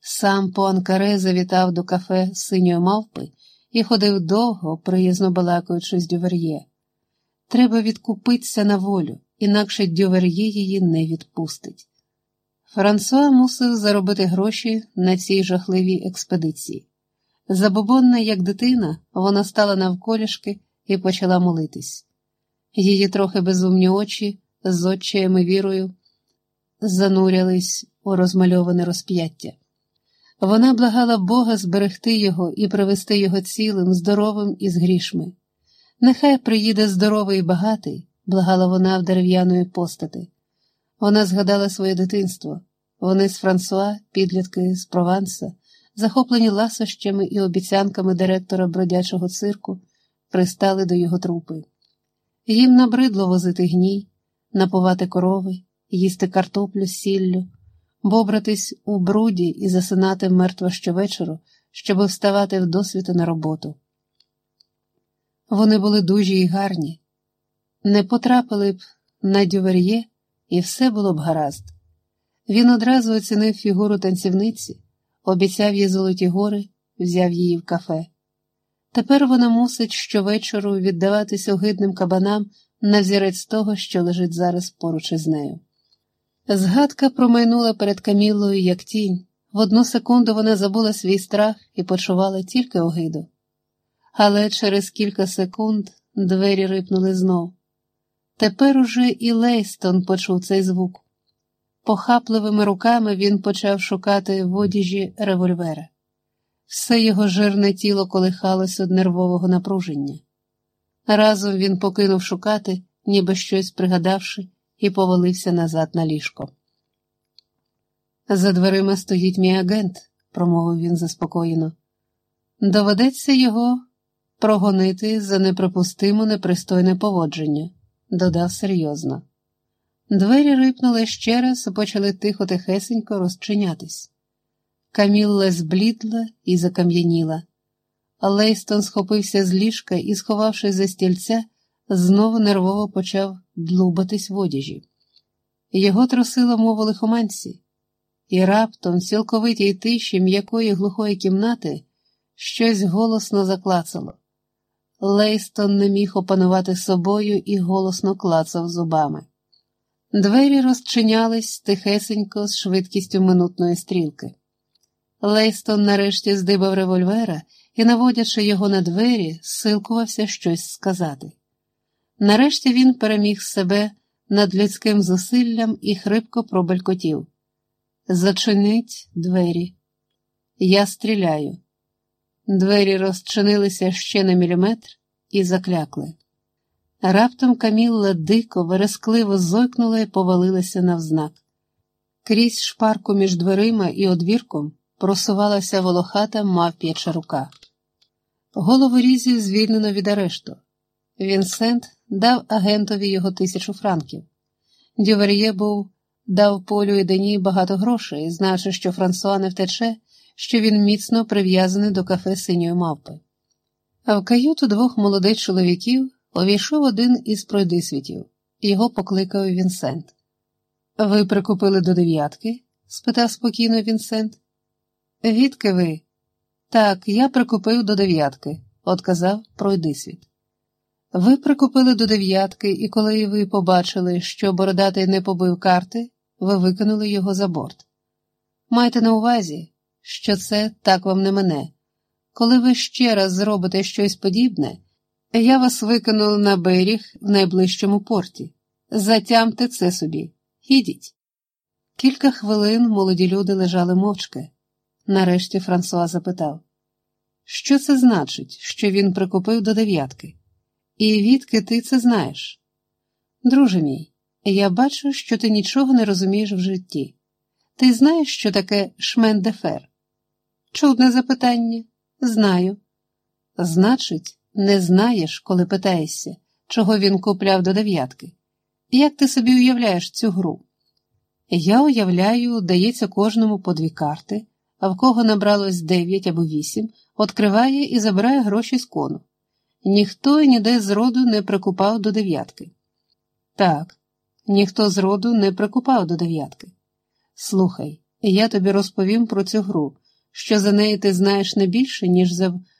Сам Пуанкаре завітав до кафе синьої мавпи і ходив довго, приязно балакаючи з дювер'є. Треба відкупитися на волю, інакше дювер'є її не відпустить. Франсуа мусив заробити гроші на цій жахливій експедиції. Забобонна, як дитина, вона стала навколішки і почала молитись. Її трохи безумні очі з отчаями вірою занурялись у розмальоване розп'яття. Вона благала Бога зберегти його і привести його цілим, здоровим і з грішми. Нехай приїде здоровий і багатий, благала вона в дерев'яної постати. Вона згадала своє дитинство. Вони з Франсуа, підлітки з Прованса, захоплені ласощами і обіцянками директора бродячого цирку, пристали до його трупи. Їм набридло возити гній, напувати корови, їсти картоплю з сіллю, бобратись у бруді і засинати мертво щовечору, щоб вставати в досвіти на роботу. Вони були дужі і гарні, не потрапили б на дювер'є, і все було б гаразд. Він одразу оцінив фігуру танцівниці, обіцяв їй золоті гори, взяв її в кафе. Тепер вона мусить щовечору віддаватися огидним кабанам на взірець того, що лежить зараз поруч із нею. Згадка промайнула перед Камілою, як тінь. В одну секунду вона забула свій страх і почувала тільки огиду. Але через кілька секунд двері рипнули знов. Тепер уже і Лейстон почув цей звук. Похапливими руками він почав шукати в одіжі револьвера. Все його жирне тіло колихалось від нервового напруження. Разом він покинув шукати, ніби щось пригадавши, і повалився назад на ліжко. За дверима стоїть мій агент, промовив він заспокоєно. Доведеться його прогонити за неприпустимо непристойне поводження, додав серйозно. Двері рипнули ще раз і почали тихо тихесенько розчинятись. Камілла зблідла і закам'яніла. Лейстон схопився з ліжка і, сховавшись за стільця, знову нервово почав длубатись в одяжі. Його трусило, мов лихоманці, і раптом, в цілковитій тиші м'якої глухої кімнати, щось голосно заклацало. Лейстон не міг опанувати собою і голосно клацав зубами. Двері розчинялись тихесенько з швидкістю минутної стрілки. Лейстон нарешті здибав револьвера і, наводячи його на двері, силкувався щось сказати. Нарешті він переміг себе над людським зусиллям і хрипко пробелькотів. Зачиніть двері. Я стріляю. Двері розчинилися ще на міліметр і заклякли. Раптом Камілла дико, верескливо зойкнула і повалилася навзнак. Крізь шпарку між дверима і одвірком просувалася волохата мавп'яча рука. Голову різів звільнено від арешту. Вінсент дав агентові його тисячу франків. Дювер'є був дав полю і Дені багато грошей, знаючи, що Франсуа не втече, що він міцно прив'язаний до кафе синьої мавпи. А в каюту двох молодих чоловіків увійшов один із пройдисвітів. Його покликав Вінсент. Ви прикупили до дев'ятки? спитав спокійно Вінсент. Відки ви? Так, я прикупив до дев'ятки, отказав пройдисвіт. Ви прикупили до дев'ятки, і коли ви побачили, що бородатий не побив карти, ви викинули його за борт. Майте на увазі, що це так вам не мене. Коли ви ще раз зробите щось подібне, я вас викину на берег в найближчому порті. Затямте це собі, Ідіть. Кілька хвилин молоді люди лежали мовчки. Нарешті Франсуа запитав, що це значить, що він прикупив до дев'ятки? І відки ти це знаєш? Друже мій, я бачу, що ти нічого не розумієш в житті. Ти знаєш, що таке шмендефер? Чудне запитання. Знаю. Значить, не знаєш, коли питаєшся, чого він купляв до дев'ятки. Як ти собі уявляєш цю гру? Я уявляю, дається кожному по дві карти, а в кого набралось дев'ять або вісім, відкриває і забирає гроші з кону. Ніхто і ніде з роду не прикупав до дев'ятки. Так, ніхто з роду не прикупав до дев'ятки. Слухай, я тобі розповім про цю гру, що за неї ти знаєш не більше, ніж за